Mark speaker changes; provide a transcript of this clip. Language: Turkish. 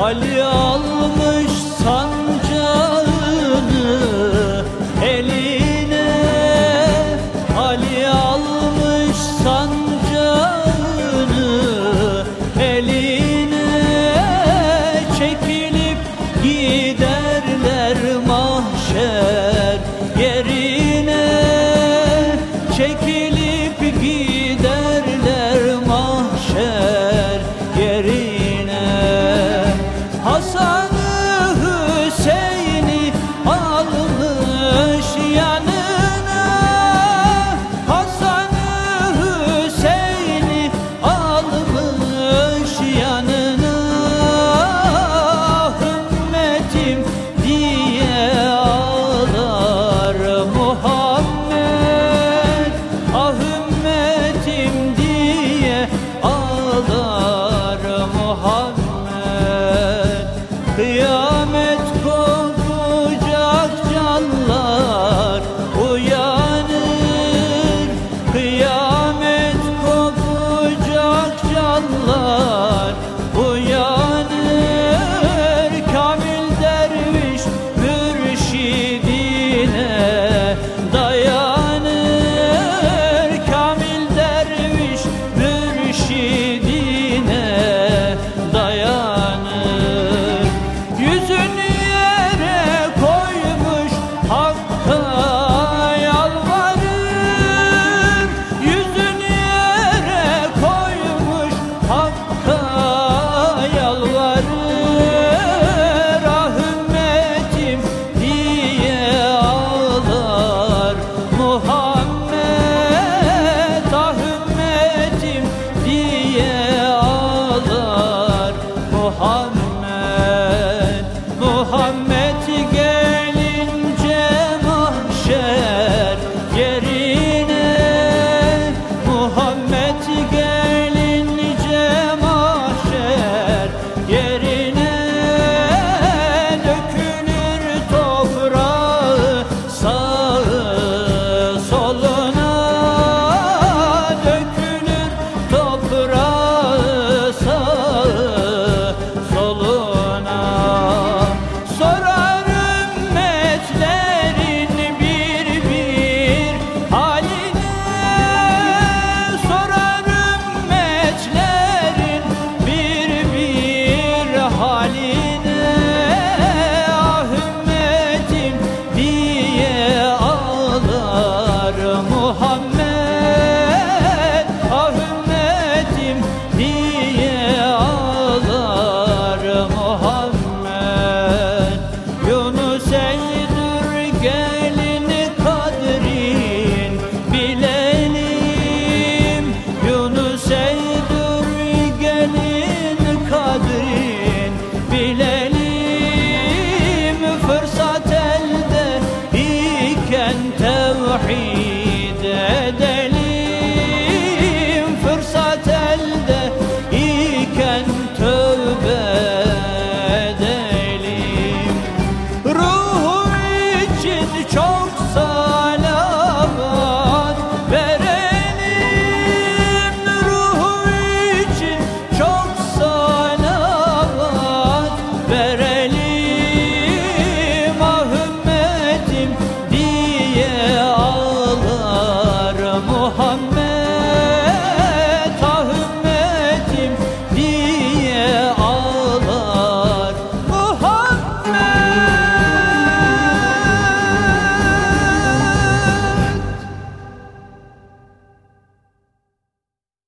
Speaker 1: Ali almış sancağını eline. Ali almış sancağını eline. Çekilip giderler mahşer yerine. Çekilip seem haline ah ümmetim diye ağlar muhabbet